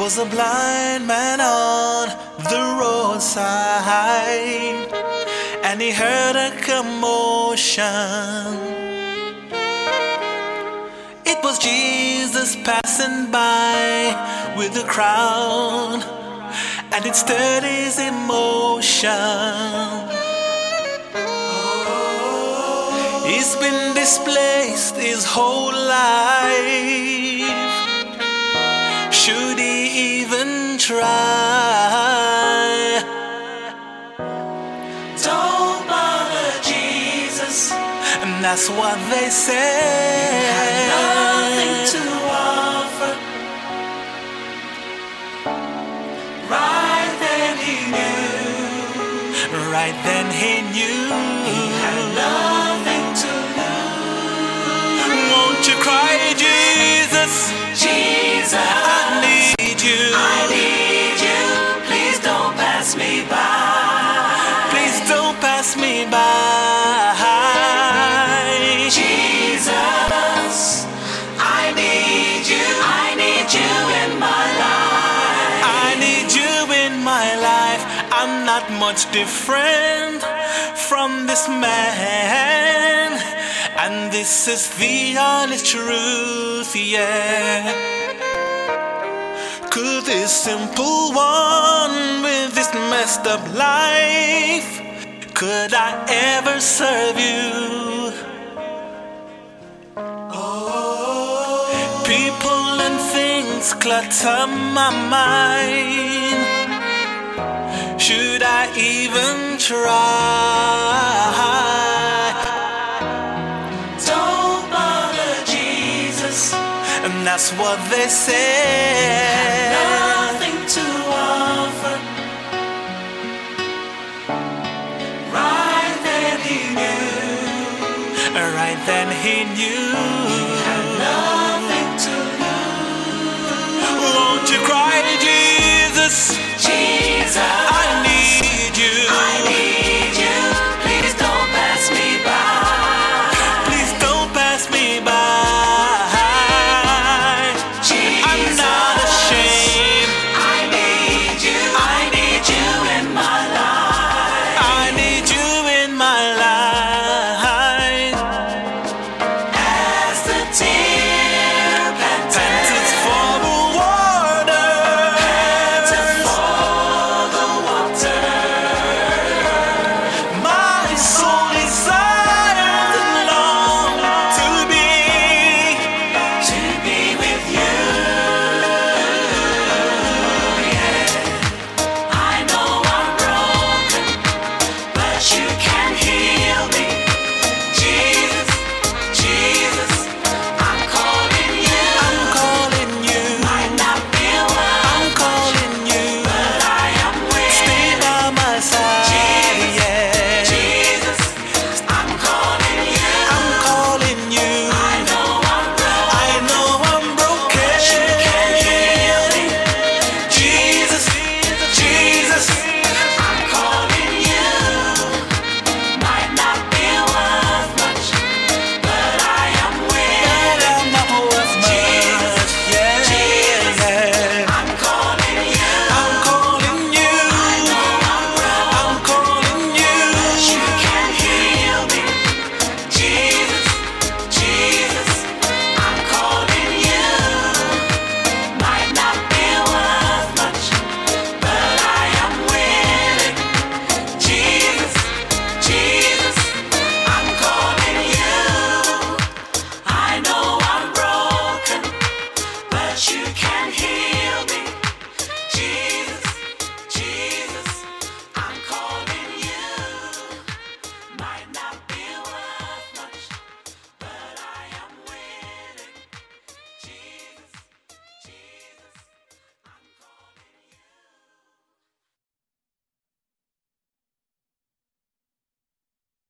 was a blind man on the roadside, and he heard a commotion. It was Jesus passing by with a crowd, and it stirred his emotion. He's been displaced his whole life. And that's what they say. nothing to offer. Right then he knew. Right then he knew. Much different from this man. And this is the honest truth, yeah. Could this simple one with this messed up life, could I ever serve you? Oh, people and things clutter my mind. Should I even try? Don't bother Jesus. And that's what they say. Nothing to offer. Right then he knew. Right then he knew. Nothing to lose. Won't you cry, Jesus?